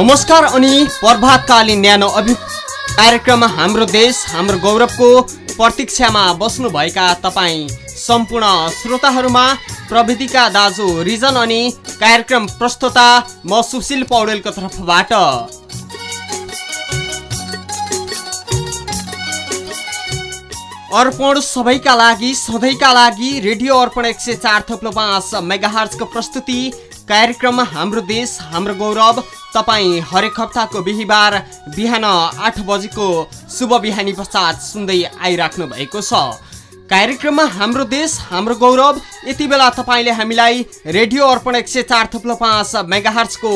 नमस्कार अनि प्रभातकालीन न्यानो अभि कार्यक्रम हाम्रो देश हाम्रो गौरवको प्रतीक्षामा बस्नुभएका तपाईँ सम्पूर्ण श्रोताहरूमा प्रविधिका दाजु रिजन अनि कार्यक्रम प्रस्तुता म सुशील पौडेलको तर्फबाट। अर्पण सबैका लागि सधैँका लागि रेडियो अर्पण एक सय चार थप्लो पाँच मेगाहर्जको प्रस्तुति कार्यक्रम हाम्रो देश हाम्रो गौरव। तपाईँ हरेक हप्ताको बिहिबार बिहान आठ बजेको शुभ बिहानी पश्चात सुन्दै आइराख्नु भएको छ। कार्यक्रममा हाम्रो देश हाम्रो गौरव। यति बेला तपाईँले हामीलाई रेडियो अर्पण एक सय चार थप्लो पाँच मेगाहर्चको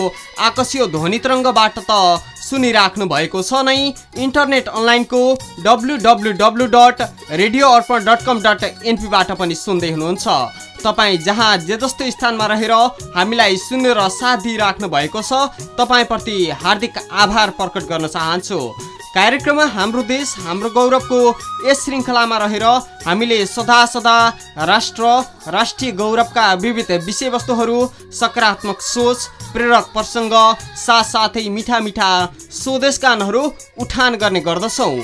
आकाशीय ध्वनि तरङ्गबाट त सुनिराख्नु भएको छ नै। इन्टरनेट अनलाइनको W W W dot radio Arpan dot com dot एनपीबाट पनि सुन्दै हुनुहुन्छ। तपाईँ जहाँ जे जस्तो स्थानमा रहेर हामीलाई सुनेर साथ दिइराख्नु भएको छ तपाईँप्रति हार्दिक आभार प्रकट गर्न चाहन्छु। कार्यक्रममा हाम्रो देश हाम्रो गौरवको यस श्रृङ्खलामा रहेर हामीले सदा सदा राष्ट्र राष्ट्रिय गौरवका विविध विषयवस्तुहरू सकारात्मक सोच प्रेरक प्रसङ्ग साथसाथै मिठा मिठा स्वदेश गानहरू उठान गर्ने गर्दछौँ।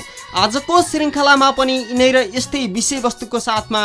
आजको श्रृङ्खलामा पनि यिनै र यस्तै विषयवस्तुको साथमा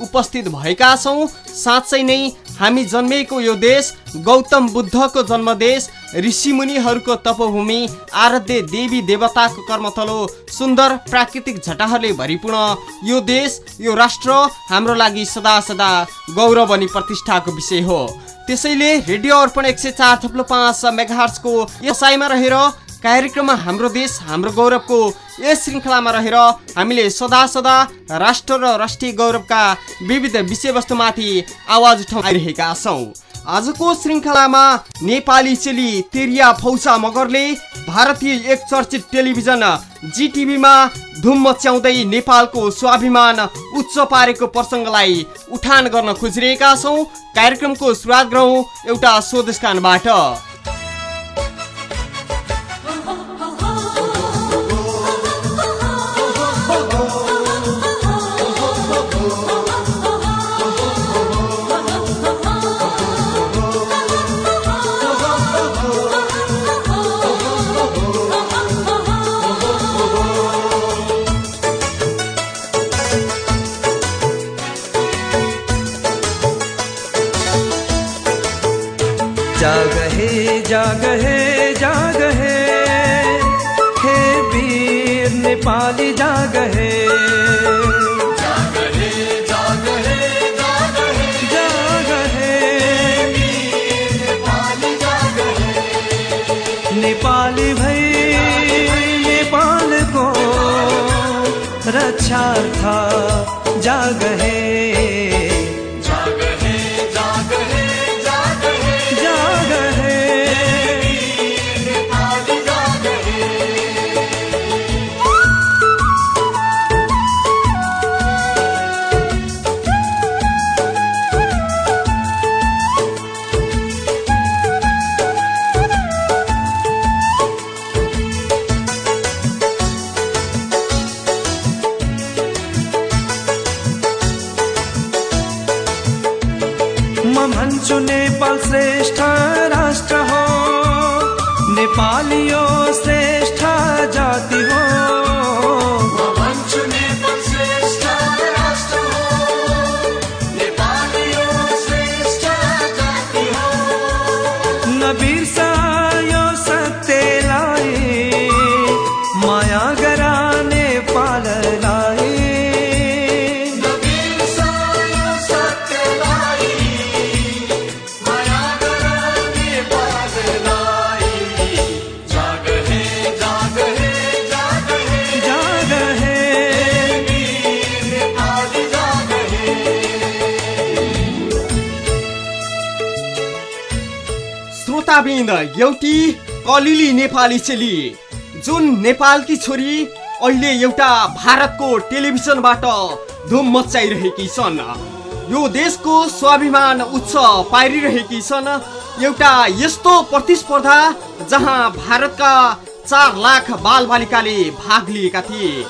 उपस्थित भएका छौँ। साँच्चै नै हामी जन्मेको यो देश गौतम बुद्धको जन्मदेश ऋषिमुनिहरूको तपभूमि आराध्य देवी देवताको कर्मथलो सुन्दर प्राकृतिक झटाहरूले भरिपूर्ण यो देश यो राष्ट्र हाम्रो लागि सदा सदा गौरव अनि प्रतिष्ठाको विषय हो। त्यसैले रेडियो अर्पण एक सय चार थप्लो पाँच मेगाहर्सको यसैमा रहेर कार्यक्रममा हाम्रो देश हाम्रो गौरवको यस श्रृङ्खलामा रहेर हामीले सदा सदा राष्ट्र र राष्ट्रिय गौरवका विविध विषयवस्तुमाथि आवाज उठाइरहेका छौँ। आजको श्रृङ्खलामा नेपाली चेली तेरिया फौसा मगरले भारतीय एक चर्चित टेलिभिजन जिटिभीमा धुम मच्याउँदै नेपालको स्वाभिमान उच्च पारेको प्रसङ्गलाई उठान गर्न खोजिरहेका छौँ। कार्यक्रमको सुरुवात गरौँ एउटा स्वदेशकानबाट नेपाली चेली। जुन नेपालकी छोरी अहिले एउटा भारतको टेलिभिजनबाट धुम मचाइरहेकी छन्। यो देशको स्वाभिमान उच्च पारिरहेकी छन्। एउटा यस्तो प्रतिस्पर्धा जहाँ भारतका चार लाख बालबालिकाले भाग लिएका थिए।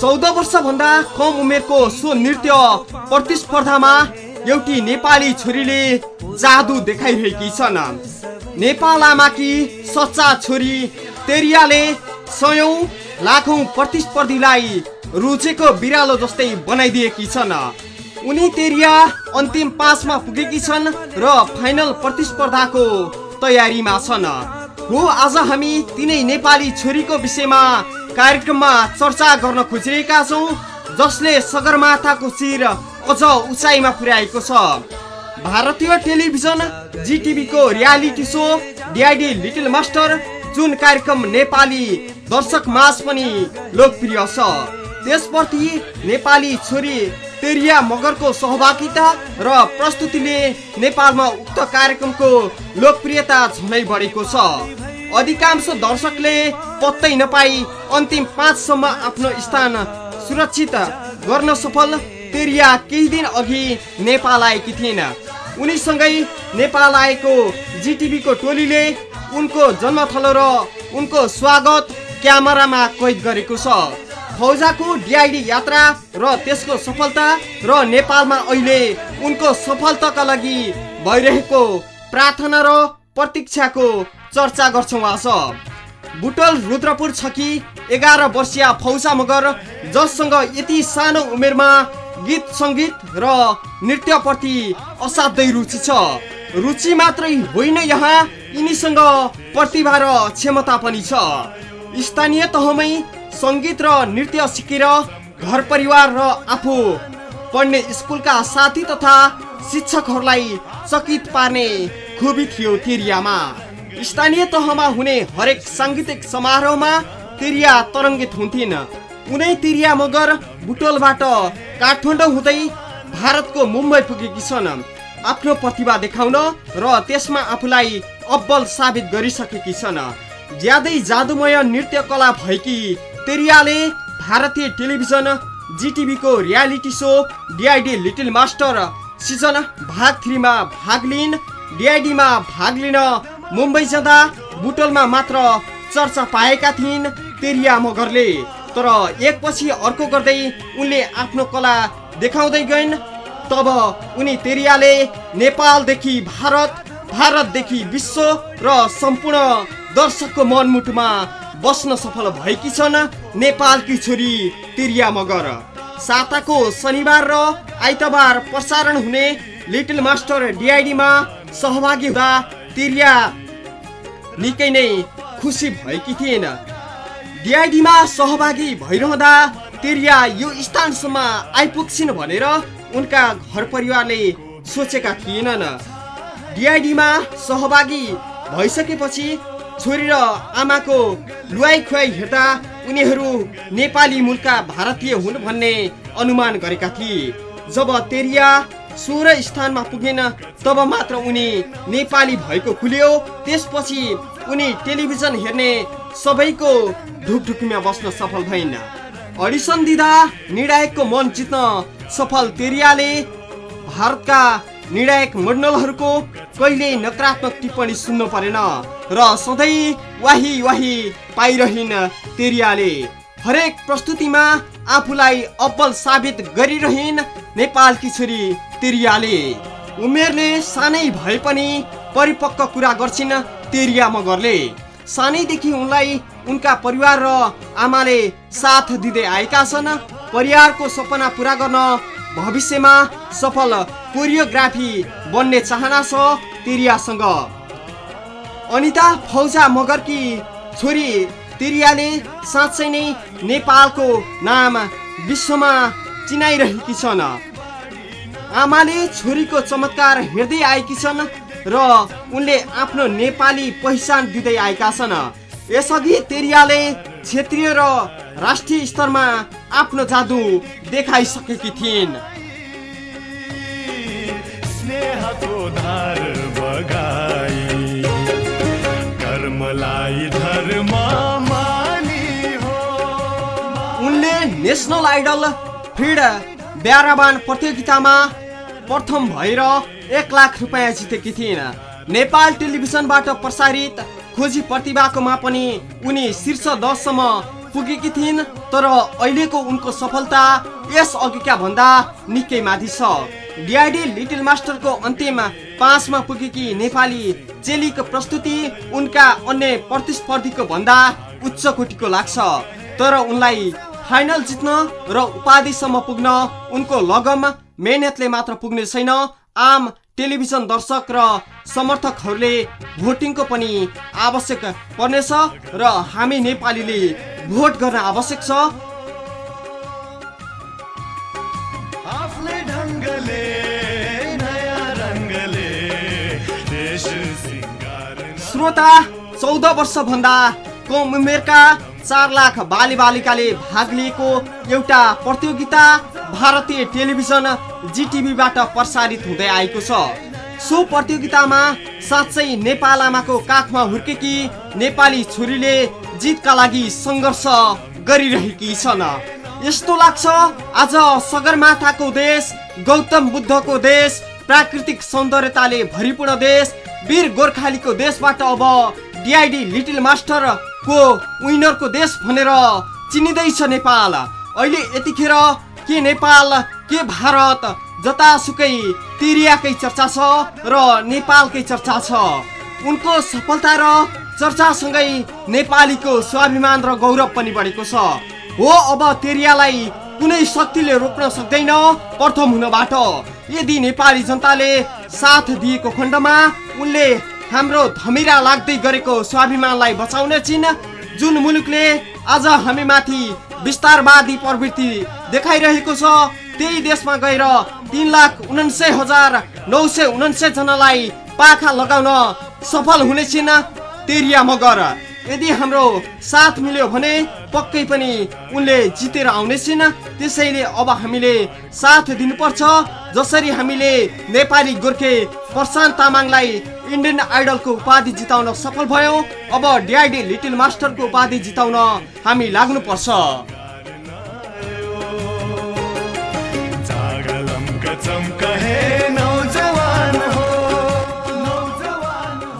चौध वर्षभन्दा कम उमेरको सो नृत्य प्रतिस्पर्धामा एउटी नेपाली छोरीले जादु देखाइरहेकी छन्। नेपाल आमाकी सच्चा छोरी तेरियाले सयौँ लाखौँ प्रतिस्पर्धीलाई रुचेको बिरालो जस्तै बनाइदिएकी छन्। उनी तेरिया अन्तिम पाँचमा पुगेकी छन् र फाइनल प्रतिस्पर्धाको तयारीमा छन्। हो आज हामी तिनै नेपाली छोरीको विषयमा कार्यक्रममा चर्चा गर्न खोजिरहेका छौँ जसले सगरमाथाको शिर अझ उचाइमा पुर्याएको छ। भारतीय television जिटिभीको reality show DID little master जुन कार्यक्रम नेपाली दर्शक माझ पनि लोकप्रिय छ। त्यसप्रति नेपाली छोरी तेरिया मगरको सहभागिता र प्रस्तुतिले नेपालमा उक्त कार्यक्रमको लोकप्रियता झनै बढेको छ। अधिकांश दर्शकले पत्तै नपाई अन्तिम पाँचसम्म आफ्नो स्थान सुरक्षित गर्न सफल तेरिया केही दिन अघि नेपाल आएकी थिइन् उनीसँगै नेपाल आएको जिटिभीको टोलीले उनको जन्मथलो र उनको स्वागत क्यामेरामा कैद गरेको छ। फौजाको डिआइडी यात्रा र त्यसको सफलता र नेपालमा अहिले उनको सफलताका लागि भइरहेको प्रार्थना र प्रतीक्षाको चर्चा गर्छौँ आज। बुटल रुद्रपुर छ कि एघार वर्षीय फौजा मगर जससँग यति सानो उमेरमा गीत सङ्गीत र नृत्यप्रति असाध्यै रुचि छ। रुचि मात्रै होइन यहाँ यिनीसँग प्रतिभा र क्षमता पनि छ। स्थानीय तहमै सङ्गीत र नृत्य सिकेर घर परिवार र आफू पढ्ने स्कुलका साथी तथा शिक्षकहरूलाई चकित पार्ने खुबी थियो तिरियामा। स्थानीय तहमा हुने हरेक साङ्गीतिक समारोहमा तिरिया तरङ्गित हुन्थिन्। उनै तिरिया मगर बुटोलबाट काठमाडौँ हुँदै भारतको मुम्बई पुगेकी छन्। आफ्नो प्रतिभा देखाउन र त्यसमा आफूलाई अब्बल साबित गरिसकेकी छन्। ज्यादै जादुमय नृत्य कला भएकी तेरियाले भारतीय television जिटिभीको reality show DID little master season भाग थ्रीमा भाग लिन डिआइडीमा भाग लिन मुम्बई जाँदा बुटलमा मात्र चर्चा पाएका थिइन् तेरिया मगरले। तर एकपछि अर्को गर्दै उनले आफ्नो कला देखाउँदै गइन्। तब उनी तेरियाले नेपालदेखि भारत भारतदेखि विश्व र सम्पूर्ण दर्शकको मनमुटुमा बस्न सफल भएकी छन् नेपालकी छोरी तिरिया मगर। साताको शनिबार र आइतबार प्रसारण हुने लिटिल मास्टर डिआइडीमा सहभागी हुँदा तिरिया निकै नै खुसी भएकी थिएन डिआइडीमा सहभागी भइरहँदा तिरिया यो स्थानसम्म आइपुग्छिन् भनेर उनका घर परिवारले सोचेका थिएनन्। डिआइडीमा सहभागी भइसकेपछि छोरी र आमाको लुवाई खुवाई हेर्दा उनीहरू नेपाली मूलका भारतीय हुन् भन्ने अनुमान गरेका थिए। जब तेरिया सोह्र स्थानमा पुगेन तब मात्र उनी नेपाली भएको खुल्यो। त्यसपछि उनी टेलिभिजन हेर्ने सबैको ढुकढुकीमा बस्न सफल भइन् अडिसन दिँदा निर्णायकको मन जित्न सफल तेरियाले भारतका निर्णायक मण्डलहरूको कहिल्यै नकारात्मक टिप्पणी सुन्नु परेन र सधैँ वाही वाही पाइरहन् तेरियाले। हरेक प्रस्तुतिमा आफूलाई अब्बल साबित गरिरहन् नेपालकी छोरी तेरियाले। उमेरले सानै भए पनि परिपक्व कुरा गर्छिन् तेरिया मगरले। सानैदेखि उनलाई उनका परिवार र आमाले साथ दिँदै आएका छन्। परिवारको सपना पुरा गर्न भविष्यमा सफल कोरियोग्राफी बन्ने चाहना छ तिरियासँग। अनिता फौजा मगरकी छोरी तिरियाले साँच्चै नै नेपालको नाम विश्वमा चिनाइरहेकी छन्। आमाले छोरीको चमत्कार हेर्दै आएकी छन्। र उनले आफ्नो नेपाली पहिचान दिँदै आएका छन्। यसअघि तेरियाले क्षेत्रीय र राष्ट्रिय स्तरमा आफ्नो जादु देखाइसकेकी थिइन्। उनले नेसनल आइडल फिड ब्याराबान प्रतियोगितामा प्रथम भएर एक लाख रुपियाँ जितेकी थिइन्। नेपाल टेलिभिजनमा प्रसारित खोजी प्रतिभाकोमा पनि उनी शीर्ष दससम्म पुगेकी थिइन् तर अहिलेको उनको सफलता यस अघिका भन्दा निकै माथि छ। डिआइडी लिटिल मास्टरको अन्तिम पाँचमा पुगेकी नेपाली चेलीको प्रस्तुति उनका अन्य प्रतिस्पर्धीको भन्दा उच्च कोटिको लाग्छ। तर उनलाई फाइनल जित्न र उपाधिसम्म पुग्न उनको लगम मेहनतले मात्र पुग्ने छैन। आम टेलिभिजन दर्शक र समर्थकहरूले भोटिङको पनि आवश्यक पर्नेछ र हामी नेपालीले भोट गर्न आवश्यक छ। श्रोता चौध वर्षभन्दा कम उमेरका चार लाख बाली बालिकाले भाग लिएको एउटा प्रतियोगिता भारतीय टेलिभिजन जिटिभीबाट प्रसारित हुँदै आएको छ। सो प्रतियोगितामा साँच्चै नेपाल आमाको काखमा हुर्केकी नेपाली छोरीले जितका लागि सङ्घर्ष गरिरहेकी छन्। यस्तो लाग्छ आज सगरमाथाको देश गौतम बुद्धको देश प्राकृतिक सौन्दर्यताले भरिपूर्ण देश वीर गोर्खालीको देशबाट अब डिआइडी लिटिल मास्टरको विनरको देश भनेर चिनिँदैछ नेपाल। अहिले यतिखेर के नेपाल के भारत जतासुकै तिरियाकै चर्चा छ र नेपालकै चर्चा छ? उनको सफलता र चर्चासँगै नेपालीको स्वाभिमान र गौरव पनि बढेको छ। हो अब तेरियालाई कुनै शक्तिले रोक्न सक्दैन प्रथम हुनबाट। यदि नेपाली जनताले साथ दिएको खण्डमा उनले हाम्रो धमिरा लाग्दै गरेको स्वाभिमानलाई बचाउने छिन् जुन मुलुकले आज हामीमाथि विस्तारवादी प्रवृत्ति देखाइरहेको छ त्यही देशमा गएर तिन लाख उनान्सय हजार नौ सय उनान्सय जनालाई पाखा लगाउन सफल हुनेछिन् तेरिया मगर। यदि हाम्रो साथ मिल्यो भने पक्कै पनि उनले जितेर आउनेछिन् त्यसैले अब हामीले साथ दिनुपर्छ जसरी हामीले नेपाली गोर्खे प्रशान्त तामाङलाई इन्डियन आइडलको उपाधि जिताउन सफल भयौँ। अब डिआइडी लिटिल मास्टरको उपाधि जिताउन हामी लाग्नुपर्छ।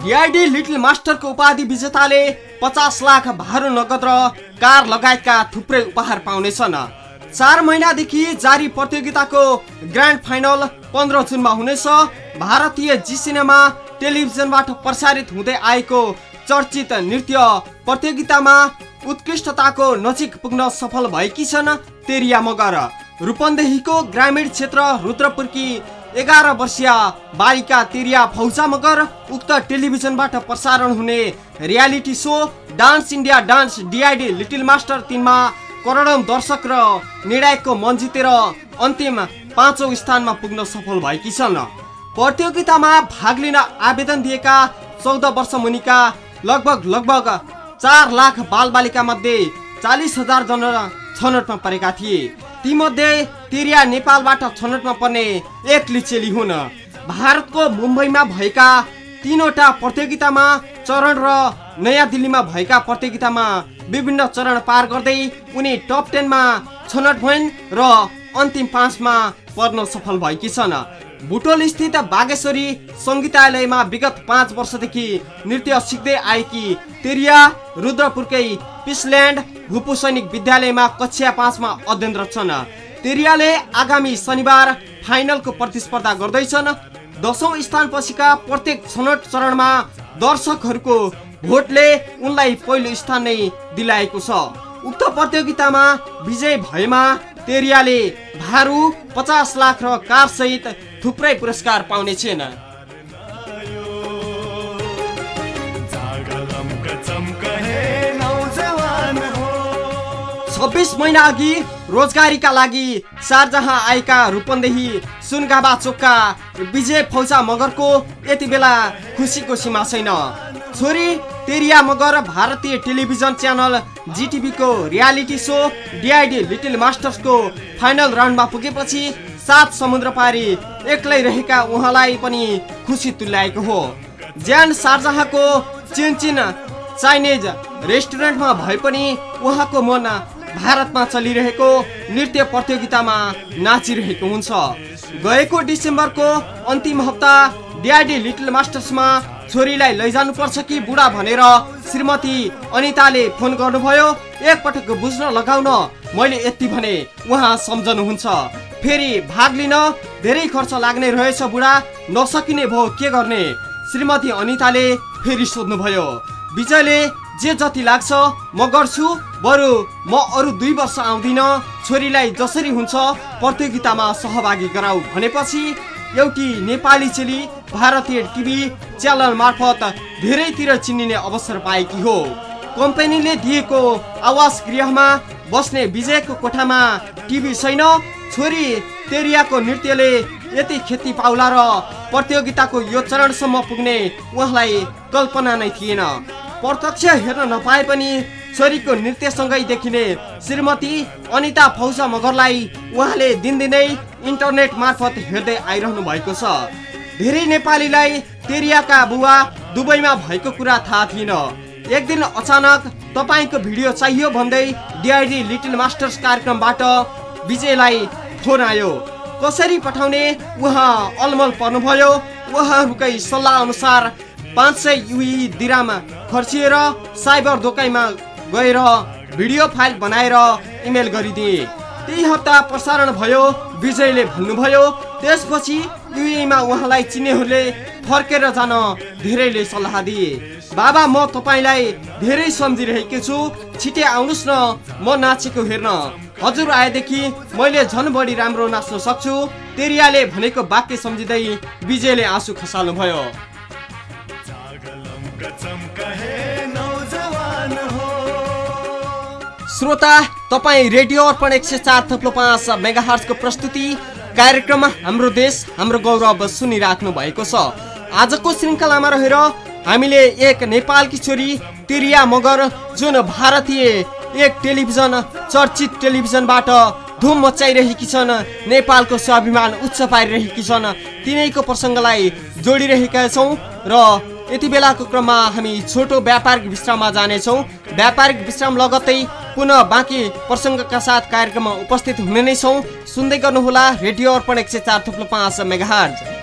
डिआइडी लिटिल मास्टरको उपाधि विजेताले पचास लाख भारू नगद र कार लगायतका थुप्रै उपहार पाउनेछन्। चार महिनादेखि जारी प्रतियोगिताको ग्रान्ड फाइनल पन्ध्र जुनमा हुनेछ। भारतीय जी सिनेमा टेलिभिजनबाट प्रसारित हुँदै आएको चर्चित नृत्य प्रतियोगितामा उत्कृष्टताको नजिक पुग्न सफल भएकी छन् तेरिया मगर। रूपन्देहीको ग्रामीण क्षेत्र रुद्रपुरकी एघार वर्षीय बालिका तिरिया फौजा मगर उक्त टेलिभिजनबाट प्रसारण हुने reality show dance India dance DID little master तिनमा करोडौँ दर्शक र निर्णायकको मन जितेर अन्तिम पाँचौँ स्थानमा पुग्न सफल भएकी छन्। प्रतियोगितामा भाग लिन आवेदन दिएका चौध वर्ष मुनिका लगभग लगभग चार लाख बालबालिका मध्ये चालिस हजार जना छनौटमा परेका थिए। तीमध्ये तिरिया नेपालबाट छनौटमा पर्ने एक लिचेली हुन्। भारतको मुम्बईमा भएका तीनवटा प्रतियोगितामा चरण र नयाँ दिल्लीमा भएका प्रतियोगितामा विभिन्न चरण पार गर्दै उनी टप टेनमा छनौट भइन् र अन्तिम पाँचमा पर्न सफल भएकी छन्। बुटोल स्थित बागेश्वरी सङ्गीतालयमा विगत पाँच वर्षदेखि नृत्य सिक्दै आएकी तेरिया रुद्रपुरकै पिसल्यान्ड भूपू सैनिक विद्यालयमा कक्षा पाँचमा अध्ययनरत छन्। तेरियाले आगामी शनिबार फाइनलको प्रतिस्पर्धा गर्दैछन्। दसौँ स्थानपछिका प्रत्येक छनौट चरणमा दर्शकहरूको भोटले उनलाई पहिलो स्थान नै दिलाएको छ। उक्त प्रतियोगितामा विजय भएमा तेरियाले भारू पचास लाख र कार सहित थुप्रै पुरस्कार पाउने छिन्। छब्बिस महिना अघि रोजगारीका लागि शारजहाँ आएका रूपन्देही सुनगाबा चोकका विजय फौजा मगरको यति बेला खुसीको सीमा छैन। छोरी तेरिया मगर भारतीय टेलिभिजन च्यानल जिटिभीको रियालिटी सो डिआइडी लिटिल मास्टर्सको फाइनल राउन्डमा पुगेपछि सात समुद्र पारी एक्लै रहेका उहाँलाई पनि खुसी तुल्याएको हो। ज्यान शारजहाँको चिनचिन चाइनिज रेस्टुरेन्टमा भए पनि उहाँको मन भारतमा चलिरहेको नृत्य प्रतियोगितामा नाचिरहेको हुन्छ। गएको डिसेम्बरको अन्तिम हप्ता डिआरडी लिटल मास्टर्समा छोरीलाई लैजानुपर्छ कि बुढा भनेर श्रीमती अनिताले फोन गर्नुभयो। एकपटक बुझ्न लगाउन मैले यति भने उहाँ सम्झनुहुन्छ। फेरि भाग लिन धेरै खर्च लाग्ने रहेछ बुढा। नसकिने भयो के गर्ने? श्रीमती अनिताले फेरि सोध्नुभयो विजयले जे जति लाग्छ म गर्छु। बरु म अरू दुई वर्ष आउँदिन छोरीलाई जसरी हुन्छ प्रतियोगितामा सहभागी गराऊ भनेपछि एउटी नेपाली चेली भारतीय टिभी च्यानल मार्फत धेरैतिर चिनिने अवसर पाएकी हो। कम्पनीले दिएको आवास गृहमा बस्ने विजयको कोठामा टिभी छैन छोरी तेरियाको नृत्यले यति खेती पाउला र प्रतियोगिताको यो चरणसम्म पुग्ने उहाँलाई कल्पना नै थिएन। प्रत्यक्ष हेर्न नपाए पनि छोरीको नृत्यसँगै देखिने श्रीमती अनिता फौजा मगरलाई उहाँले दिनदिनै इन्टरनेट मार्फत हेर्दै आइरहनु भएको छ। धेरै नेपालीलाई तेरियाका बुवा दुबईमा भएको कुरा थाहा थिएन। एक दिन अचानक तपाईँको भिडियो चाहियो भन्दै डिआइडी लिटिल मास्टर्स कार्यक्रमबाट विजयलाई फोन आयो। कसरी पठाउने? उहाँ अलमल पर्नुभयो। उहाँहरूकै सल्लाह अनुसार पाँच सय युई दिराम खर्चिएर साइबर दोकानमा गएर भिडियो फाइल बनाएर इमेल गरिदिए। त्यही हप्ता प्रसारण भयो विजयले भन्नुभयो त्यसपछि युएमा उहाँलाई चिन्नेहरूले फर्केर जान धेरैले सल्लाह दिए। बाबा म तपाईँलाई धेरै सम्झिरहेकी छु। छिटे आउनुहोस् न म नाचेको हेर्न। हजुर आएदेखि मैले झन् बढी राम्रो नाच्न सक्छु। तेरियाले भनेको वाक्य सम्झिँदै विजयले आँसु खसाल्नुभयो। श्रोता तपाईँ रेडियो अर्पण एक सय चार थप्लो पाँच मेगाहर्सको प्रस्तुति कार्यक्रममा हाम्रो देश हाम्रो गौरव सुनिराख्नु भएको छ। आजको श्रृङ्खलामा रहेर हामीले एक नेपालकी छोरी तिरिया मगर जुन भारतीय एक टेलिभिजन चर्चित टेलिभिजनबाट धुम मचाइरहेकी छन्। नेपालको स्वाभिमान उच्च पारिरहेकी छन्। तिनैको प्रसङ्गलाई जोडिरहेका छौँ र यति बेलाको क्रममा हामी छोटो व्यापारिक विश्राममा जानेछौँ। व्यापारिक विश्राम लगत्तै पुनः बाँकी प्रसङ्गका साथ कार्यक्रममा उपस्थित हुने नै छौँ। सुन्दै गर्नुहोला रेडियो अर्पण एक सय चार थुप्रो पाँच मेगाहर्ज।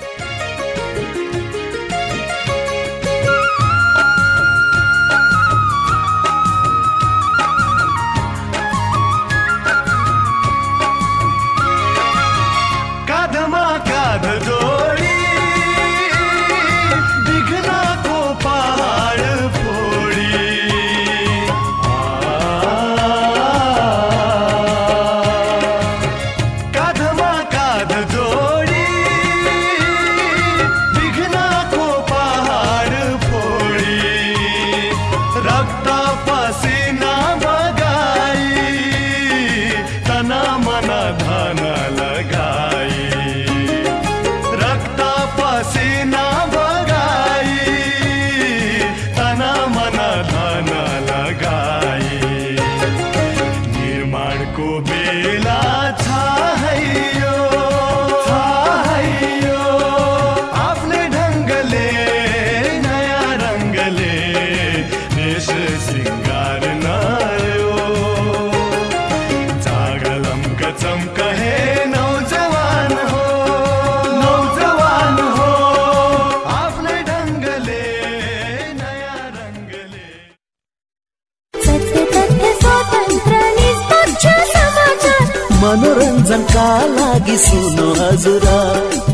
लागि सुन्नु हजुर।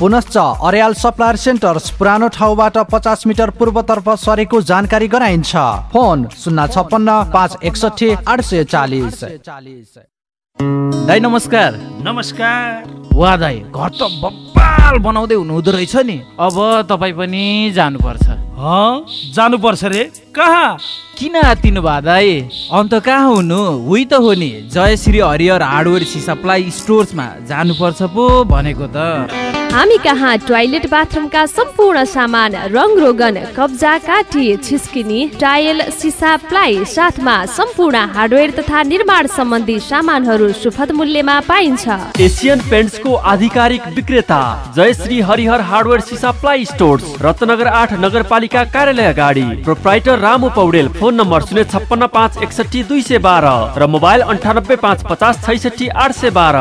पुनश्च अर्याल सप्लायर सेन्टर्स पुरानो ठाउँबाट पचास मिटर पूर्वतर्फ सरेको जानकारी गराइन्छ। फोन शून्य छप्पन्न पाँच एकसठी आठ सय चालिस। दाई नमस्कार। नमस्कार। वा दाई घर त बब्बाल बनाउँदै हुनुहुँदो रहेछ नि। अब तपाईँ पनि जानुपर्छ। हँ? जानुपर्छ रे। कहाँ? किन आत्तिनु भयो दाई? अन्त कहाँ हुनु? उही त हो नि। जयश्री हरिहर हार्डवेयर सप्लाई स्टोर्समा जानुपर्छ पो भनेको त। हामी कहाँ? टोयलेट बाथरुमका सम्पूर्ण सामान रङ रोगन कब्जा काटी छिस्किनी टायल सिसा प्लाई साथमा सम्पूर्ण हार्डवेयर तथा निर्माण सम्बन्धी सामानहरू सुपथ मूल्यमा पाइन्छ। एसियन पेन्ट्सको आधिकारिक विक्रेता। Jayashree Harihar hardware ply stores Ratnagar आठ नगरपालिका कार्यालय अगाडि। Proprietor Ramu Paudel phone number शून्य छप्पन्न पाँच एकसठी दुई सय बाह्र र मोबाइल अन्ठानब्बे पाँच पचास छैसठी आठ सय बाह्र।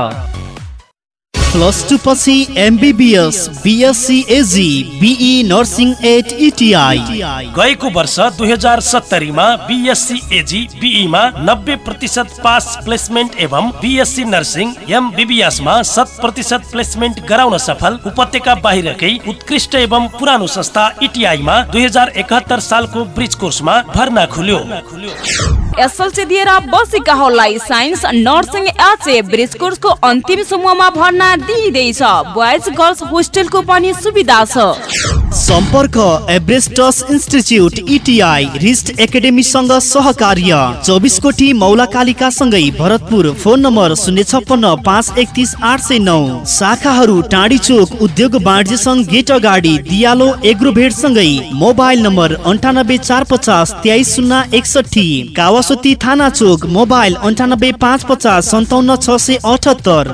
प्लस टू पछि MBBS BSc AG BE nursing at ITI गएको वर्ष दुई हजार सत्तरीमा बिएससी एजी बिईमा नब्बे प्रतिशत पास प्लेसमेन्ट एवं बिएससी नर्सिङ एमबिबिएसमा शत प्रतिशत प्लेसमेन्ट गराउन सफल उपत्यका बाहिरकै उत्कृष्ट एवं पुरानो संस्था इटिआईमा दुई हजार सालको ब्रिज कोर्समा भर्ना खुल्यो। एसएलसी दिएर बसेकाहरूलाई साइन्स नर्सिङ एचए ब्रिज कोर्सको अन्तिम समूहमा भर्ना दिइँदैछ। बोइज गर्ल्स होस्टेलको पनि सुविधा छ। सम्पर्क एभरेस्टस इन्स्टिच्युट इटिआई रिस्ट एकाडेमीसँग सहकार्य। चौबिस कोटी मौला कालिका सँगै भरतपुर। फोन नम्बर शून्य छप्पन्न पाँच एकतिस आठ सय नौ। शाखाहरू टाढी चोक उद्योग वाणिज्य सङ्घ गेट अगाडि दियालो एग्रोभेट सँगै मोबाइल नम्बर अन्ठानब्बे चार पचास तेइस शून्य एकसठी कावासोती थाना चोक मोबाइल अन्ठानब्बे पाँच पचास सन्ताउन्न छ सय अठहत्तर।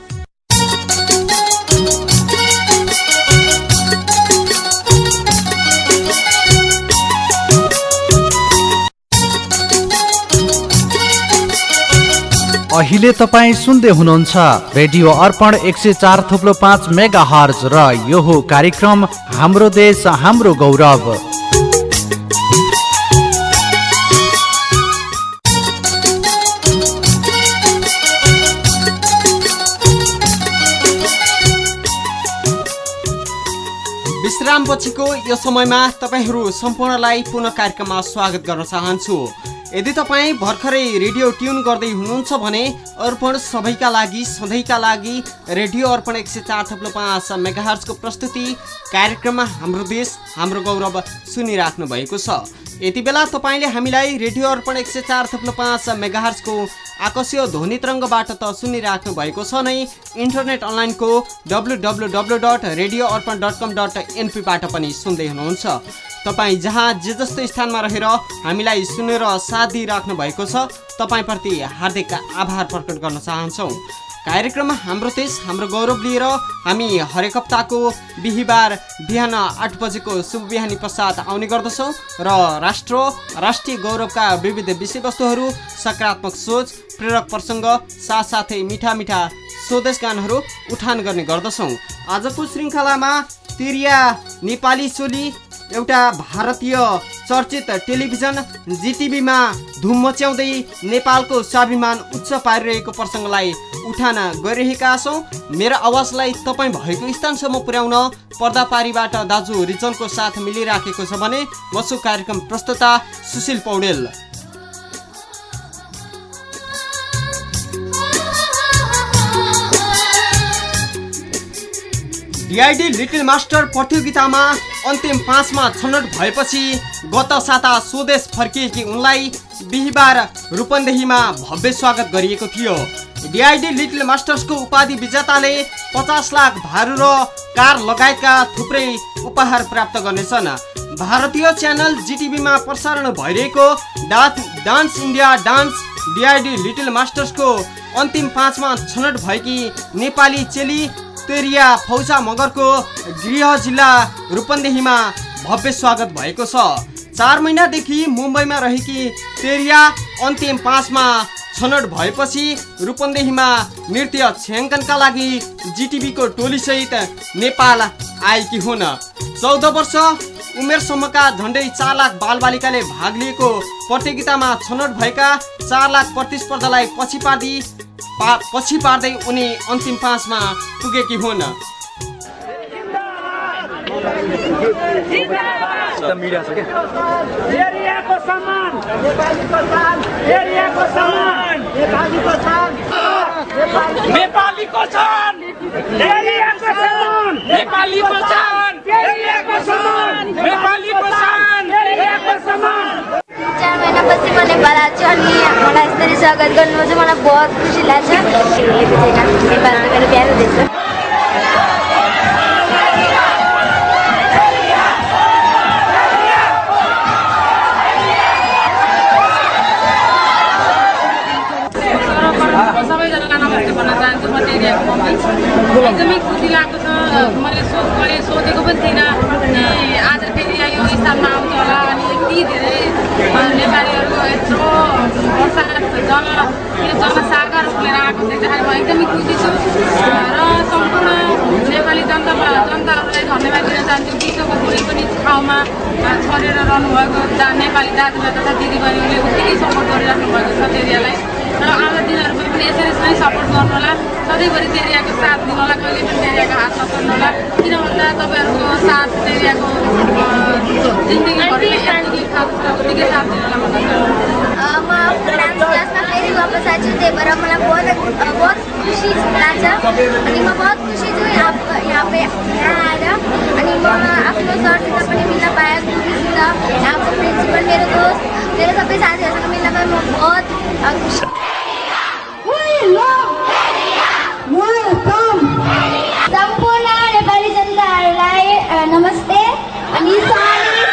अहिले तपाईँ सुन्दै हुनुहुन्छ रेडियो अर्पण एक सय चार थुप्लो पाँच मेगा हर्ज र यो हो कार्यक्रम हाम्रो देश हाम्रो गौरव। विश्राम पछिको यो समयमा तपाईँहरू सम्पूर्णलाई पुनः कार्यक्रममा स्वागत गर्न चाहन्छु। यदि तपाईँ भर्खरै रेडियो ट्युन गर्दै हुनुहुन्छ भने अर्पण सबैका लागि सधैँका लागि रेडियो अर्पण एक सय चार थप्लो पाँच मेगाहर्जको प्रस्तुति कार्यक्रममा हाम्रो देश हाम्रो गौरव सुनिराख्नु भएको छ। यति बेला तपाईँले हामीलाई रेडियो अर्पण एक सय चार थप्लो पाँच मेगाहर्जको आकाशीय ध्वनि तरङ्गबाट त सुनिराख्नु भएको छ नै इन्टरनेट अनलाइनको W W W dot radio Arpan dot com dot एनपीबाट पनि सुन्दै हुनुहुन्छ। तपाईँ जहाँ जे जस्तो स्थानमा रहेर हामीलाई सुनेर साथ दिइराख्नु भएको छ तपाईँप्रति हार्दिक आभार प्रकट गर्न चाहन्छौँ। कार्यक्रममा हाम्रो देश हाम्रो गौरव लिएर हामी हरेक हप्ताको बिहिबार बिहान आठ बजेको शुभ बिहानी पश्चात आउने गर्दछौँ र राष्ट्र राष्ट्रिय गौरवका विविध विषयवस्तुहरू सकारात्मक सोच प्रेरक प्रसङ्ग साथसाथै मिठा मिठा स्वदेश गानहरू उठान गर्ने गर्दछौँ। आजको श्रृङ्खलामा तिरिया नेपाली चोली एउटा भारतीय चर्चित टेलिभिजन जिटिभीमा धुम मच्याउँदै नेपालको स्वाभिमान उच्च पारिरहेको प्रसङ्गलाई उठान गरिरहेका छौँ। मेरो आवाजलाई तपाईँ भएको स्थानसम्म पुर्याउन पर्दापारीबाट दाजु रिजनको साथ मिलिराखेको छ भने म कार्यक्रम प्रस्तुता Sushil Paudel. DID little master प्रतियोगितामा अन्तिम पाँचमा छनौट भएपछि गत साता स्वदेश फर्किएकी उनलाई बिहिबार रूपन्देहीमा भव्य स्वागत गरिएको थियो। डिआइडी लिटिल मास्टर्सको उपाधि विजेताले पचास लाख भारू र कार लगायतका थुप्रै उपहार प्राप्त गर्नेछन्। भारतीय च्यानल जिटिभीमा प्रसारण भइरहेको dance dance India dance DID little मास्टर्सको अन्तिम पाँचमा छनौट भएकी नेपाली चेली तेरिया फौजा मगरको गृह जिल्ला रूपन्देहीमा भव्य स्वागत भएको छ। चार महिनादेखि मुम्बईमा रहेकी तेरिया अन्तिम पाँचमा छनौट भएपछि रूपन्देहीमा नृत्य छ्याङ्कनका लागि जिटिभीको टोलीसहित नेपाल आएकी हुन्। चौध वर्ष उमेरसम्मका झन्डै चार लाख बालबालिकाले भाग लिएको प्रतियोगितामा छनौट भएका चार लाख प्रतिस्पर्धालाई पछि पार्दी पछि पार्दै उनी अन्तिम पाँचमा पुगेकी हुन्। एरियाको सम्मान नेपालीको सम्मान नेपालीको शान नेपालीको सम्मान नेपालीको सम्मान नेपालीको शान एरियाको सम्मान चार महिनापछि म नेपाल आएको छु अनि मलाई यसरी स्वागत गर्नु चाहिँ मलाई बहुत खुसी लाग्छ नेपाल त मेरो प्यारो देश हो सबैजनालाई नमस्ते भन्न चाहन्छु म एरियाको मम्मी एकदमै खुसी लागेको छ। मैले सोच गरेँ सोचेको पनि थिइनँ कि आज फेरि यो स्थानमा आउँछ होला। अनि यति धेरै नेपालीहरू यत्रो वर्षात जल यो जनसागर खोलेर आएको देख्दाखेरि म एकदमै खुसी छु। र सम्पूर्ण नेपाली जनता जनताहरूलाई धन्यवाद दिन चाहन्छु। विश्वको कुनै पनि ठाउँमा अ, छरेर रहनुभएको नेपाली दाजुभाइ तथा दिदीबहिनीहरूले उत्तिकै सपोर्ट गरिराख्नु भएको छ। एरियालाई र आउँदो दिनहरूमा पनि यसरी नै सपोर्ट गर्नु होला सधैँभरि तेरियाको साथ दिनु होला कहिले पनि तेरियाको हात नछोड्नु होला किन भन्दा तपाईँहरूको साथ यतिकै साथ छ उत्तिकै साथ दिनु होला भन्न चाहन्छु अ, म डान्स क्लासमा त्यही भएर मलाई बहुत बहुत खुसी लाग्छ। अनि म बहुत खुसी छु यहाँ यहाँ आएर। अनि म आफ्नो सरसित पनि मिल्न पाएँ यहाँको प्रिन्सिपल मेरो दोस्त मेरो सबै साथीहरूसँग मिल्न पाएँ म बहुत खुसी सम्पूर्ण नेपाली जनताहरूलाई नमस्ते अनि सरी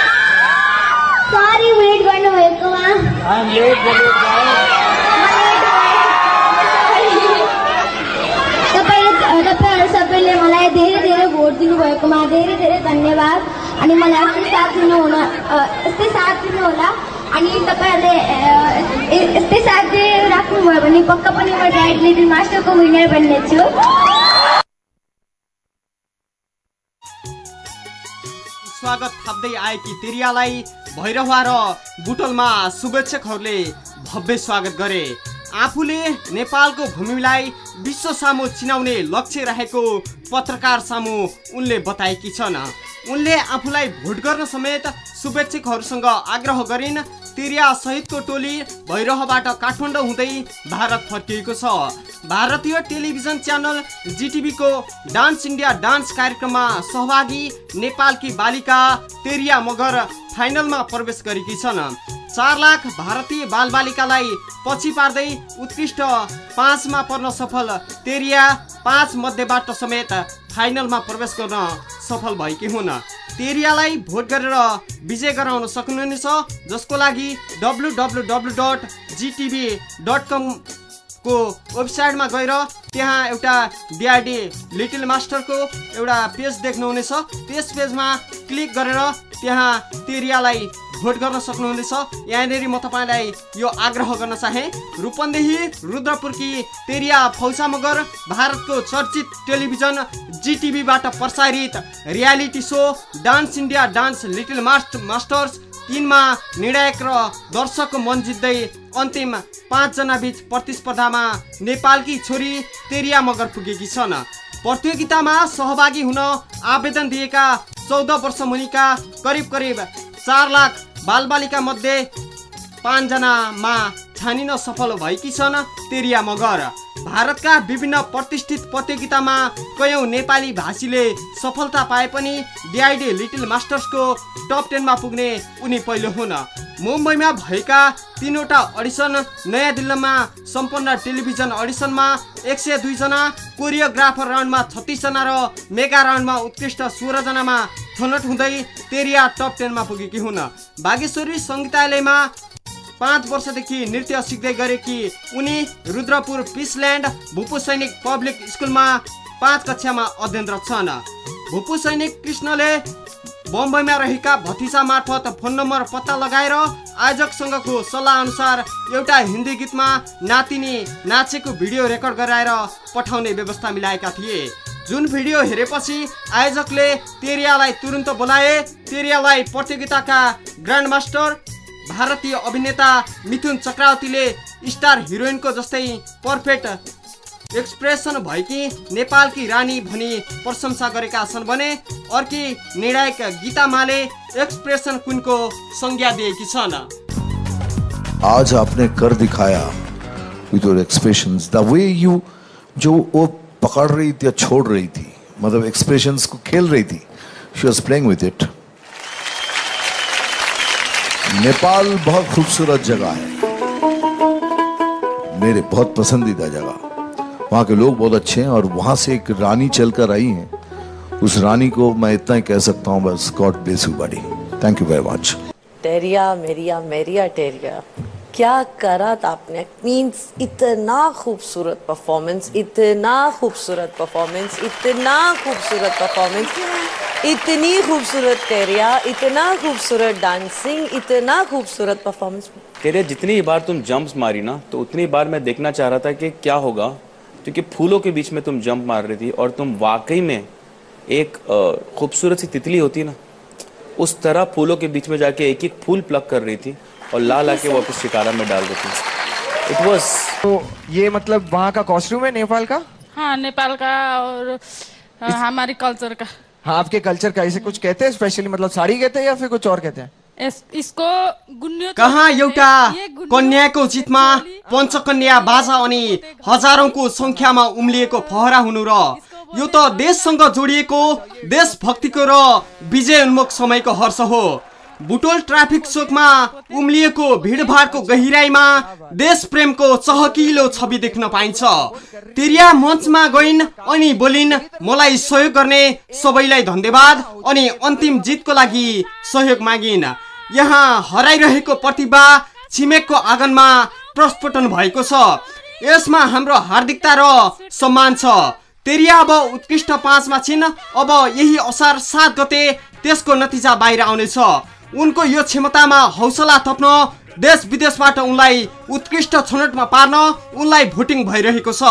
सरी वेट गर्नुभएकोमा तपाईँले तपाईँहरू सबैले मलाई धेरै धेरै भोट दिनुभएकोमा धेरै धेरै धन्यवाद अनि मलाई यस्तै साथ दिनु हुन यस्तै साथ दिनु होला अनि तपाईँहरूले यस्तै साथ राख्नुभयो भने पक्का पनि म ड्याड लिटिल मास्टरको विनर बन्नेछु स्वागत थाप्दै आएकी तेरियालाई भैरवा र बुटोलमा शुभेच्छकहरूले भव्य स्वागत गरे। आफूले नेपालको भूमिलाई विश्व सामु चिनाउने लक्ष्य रहेको पत्रकार सामु उनले बताएकी छन्। उनले आफूलाई भोट गर्न समेत शुभेच्छकहरूसँग आग्रह गरिन्। तेरिया सहितको टोली भैरहबाट काठमाडौँ हुँदै भारत फर्किएको छ। भारतीय टेलिभिजन च्यानल जिटिभीको डान्स इन्डिया डान्स कार्यक्रममा सहभागी नेपालकी बालिका तेरिया मगर फाइनलमा प्रवेश गरेकी छन्। चार लाख भारतीय बालबालिकालाई पछि पार्दै उत्कृष्ट पाँचमा पर्न सफल तेरिया पाँच मध्येबाट समेत फाइनलमा प्रवेश गर्न सफल भएकी हुन्। तेरियालाई भोट गरेर विजय गराउन सक्नुहुनेछ जसको लागि W W W dot Zee TV dot com को वेबसाइटमा गएर त्यहाँ एउटा बिआरडी लिटिल मास्टरको एउटा पेज देख्नुहुनेछ। त्यस पेजमा क्लिक गरेर त्यहाँ तेरियालाई भोट गर्न सक्नुहुनेछ। यहाँनिर म तपाईँलाई यो आग्रह गर्न चाहे रूपन्देही रुद्रपुरकी तेरिया फौसा मगर भारतको चर्चित टेलिभिजन जिटिभीबाट प्रसारित reality show dance India dance little mast masters तिनमा निर्णायक र दर्शकको मन जित्दै अन्तिम पाँचजना बिच प्रतिस्पर्धामा नेपालकी छोरी तेरिया मगर पुगेकी छन्। प्रतियोगितामा सहभागी हुन आवेदन दिएका चौध वर्ष मुनिका करिब करिब चार लाख बालबालिका मध्ये पाँचजनामा छानिन सफल भएकी छन् तेरिया मगर भारतका विभिन्न प्रतिष्ठित प्रतियोगितामा कयौँ नेपाली भाषीले सफलता पाए पनि डिआइडी लिटिल मास्टर्सको टप टेनमा पुग्ने उनी पहिलो हुन्। मुम्बईमा भएका तिनवटा अडिसन नयाँ दिल्लीमा सम्पन्न टेलिभिजन अडिसनमा एक सय दुईजना कोरियोग्राफर राउन्डमा छत्तिसजना र मेगा राउन्डमा उत्कृष्ट सोह्रजनामा छनौट हुँदै तेरिया टप टेनमा पुगेकी हुन्। बागेश्वरी सङ्गीतालयमा पाँच वर्षदेखि नृत्य सिक्दै गरेकी उनी रुद्रपुर पिसल्यान्ड भूपू सैनिक पब्लिक स्कुलमा पाँच कक्षामा अध्ययनरत छन्। भूपू सैनिक कृष्णले बम्बईमा रहेका भतिजा मार्फत फोन नम्बर पत्ता लगाएर आयोजकसँगको सल्लाह अनुसार एउटा हिन्दी गीतमा नातिनी नाचेको भिडियो रेकर्ड गराएर पठाउने व्यवस्था मिलाएका थिए। जुन भिडियो हेरेपछि आयोजकले तेरियालाई तुरन्त बोलाए तेरियालाई प्रतियोगिताका ग्रान्ड मास्टर भारतीय अभिनेता मिथुन चक्रवर्तीले स्टार हिरोइनको जस्तै पर्फेक्ट एक्सप्रेसन भएकी नेपालकी रानी भनी प्रशंसा गरेका छन् भने अर्की निर्णायक गीता माले एक्सप्रेसन क्विनको संज्ञा दिएकी छन्। आज आपने कर दिखाया with your expressions the way you जो वो पकड़ रही थी या छोड़ रही थी मतलब एक्सप्रेशंस को खेल रही थी she was playing with it Nepal बहुत खूबसूरत जगह है। मेरे बहुत पसंदीदा जगह। वहाँ के लोग बहुत अच्छे हैं और वहाँ से एक रानी चलकर आई हैं। उस रानी को मैं इतना ही कह सकता हूँ, बस गॉड ब्लेस यू बड़ी thank you very much Teriya, मेरिया मेरिया, टेरिया। क्या करा था आपने? मीन्स इतना खूबसूरत परफॉर्मेंस इतना खूबसूरत परफॉर्मेंस इतना खूबसूरत परफॉर्मेंस इतनी खूबसूरत टेरिया इतना खूबसूरत डांसिंग इतना खूबसूरत परफॉर्मेंस तेरे जितनी बार तुम जंप्स मारी ना तो उतनी बार मैं देखना चाह रहा था कि क्या होगा, क्योंकि फूलों के बीच में तुम जंप मार रही थी और तुम वाकई में एक खूबसूरत सी तितली होती ना, उस तरह फूलों के बीच में जाके एक एक फूल प्लग कर रही थी। और ला ला के वापस शिकारा में डाल देती इट वॉज तो ये मतलब वहाँ का कॉस्ट्यूम है नेपाल का? हाँ नेपाल का और अ, हमारे कल्चर का। हाँ आपके कल्चर का इसे कुछ कहते हैं? स्पेशली मतलब साड़ी कहते हैं या फिर कुछ और कहते हैं? यस इसको गुन्यो कहाँ एउटा कन्याको जितमा पञ्चकन्या बाजा अनि हजारौंको संख्यामा उम्लिएको फहरा हुनु र यो त देशसँग जोडिएको देशभक्तिको र विजय उन्मुख समयको हर्ष हो। बुटोल ट्राफिक चोकमा उम्लिएको भिडभाडको गहिराईमा देश प्रेमको चहकिलो छवि देख्न पाइन्छ। तिरिया मञ्चमा गइन् अनि बोलिन् मलाई सहयोग गर्ने सबैलाई धन्यवाद अनि अन्तिम जितको लागि सहयोग मागिन्। यहाँ हराइरहेको प्रतिभा छिमेकको आँगनमा प्रस्फुटन भएको छ। यसमा हाम्रो हार्दिकता र सम्मान छ। तेरिया अब उत्कृष्ट पाँचमा छिन्। अब यही असार सात गते त्यसको नतिजा बाहिर आउनेछ। उनको यो क्षमतामा हौसला थप्न देश विदेशबाट उनलाई उत्कृष्ट छनौटमा पार्न उनलाई भोटिङ भइरहेको छ।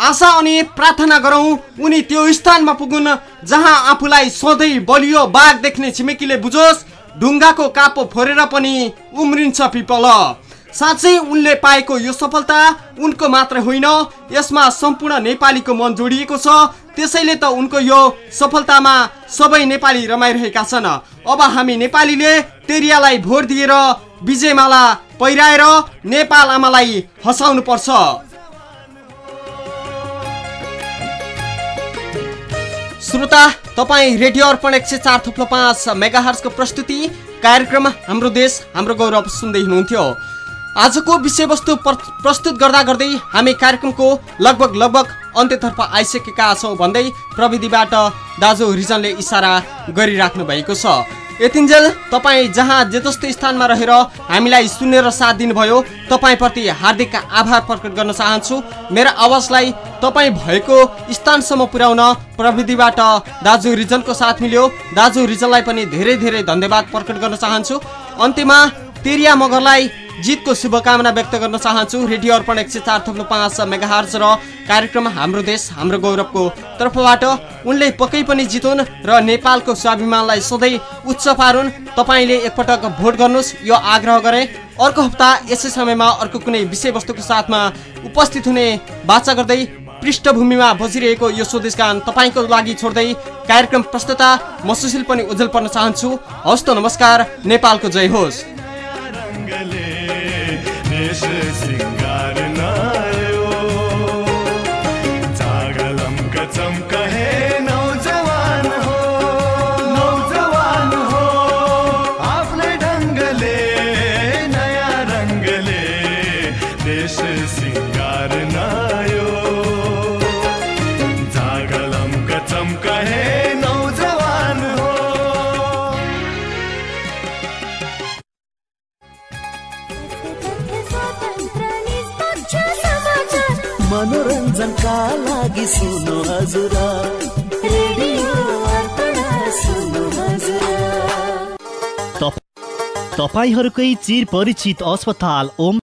आशा अनि प्रार्थना गरौँ उनी त्यो स्थानमा पुगुन् जहाँ आफूलाई सधैँ बलियो बाघ देख्ने छिमेकीले बुझोस् ढुङ्गाको कापो फोरेर पनि उम्रिन्छ पिपल। साँच्चै उनले पाएको यो सफलता उनको मात्र होइन यसमा सम्पूर्ण नेपालीको मन जोडिएको छ त्यसैले त उनको यो सफलतामा सबै नेपाली रमाइरहेका छन्। अब हामी नेपालीले तेरियालाई भोट दिएर विजयमाला पहिराएर नेपाल आमालाई हँसाउनु पर्छ श्रोता तपाईँ रेडियो अर्पण एक सय चार थुप्रो पाँच मेगाहर्सको प्रस्तुति कार्यक्रम हाम्रो देश हाम्रो गौरव सुन्दै हुनुहुन्थ्यो। आजको विषयवस्तु प्र- प्रस्तुत गर्दा गर्दै हामी कार्यक्रमको लगभग लगभग अन्त्यतर्फ आइसकेका छौँ भन्दै प्रविधिबाट दाजु रिजनले इसारा गरिराख्नु भएको छ। यतिन्जेल तपाईँ जहाँ जे जस्तो स्थानमा रहेर हामीलाई सुनेर साथ दिनुभयो तपाईँप्रति हार्दिक आभार प्रकट गर्न चाहन्छु। मेरो आवाजलाई तपाईँ भएको स्थानसम्म पुर्याउन प्रविधिबाट दाजु रिजनको साथ मिल्यो। दाजु रिजनलाई पनि धेरै धेरै धन्यवाद प्रकट गर्न चाहन्छु। अन्त्यमा तेरिया मगरलाई जितको शुभकामना व्यक्त गर्न चाहन्छु रेडियो अर्पण एक सय चार थप्लो पाँच मेगाहर्ज र कार्यक्रम हाम्रो देश हाम्रो गौरवको तर्फबाट उनले पक्कै पनि जितुन् र नेपालको स्वाभिमानलाई सधैँ उच्च पारुन्। तपाईँले एकपटक भोट गर्नुहोस् यो आग्रह गरे। अर्को हप्ता यसै समयमा अर्को कुनै विषयवस्तुको साथमा उपस्थित हुने बाचा गर्दै पृष्ठभूमिमा बजिरहेको यो स्वदेश गान तपाईँको लागि छोड्दै कार्यक्रम प्रस्तुता म सुशील पनि उज्जवल पर्न चाहन्छु। हवस् त नमस्कार नेपालको जय होस्। देश सिंगार मनोरञ्जनका लागि सुन्नु हजुर तपाईँहरूकै चिर परिचित अस्पताल ओम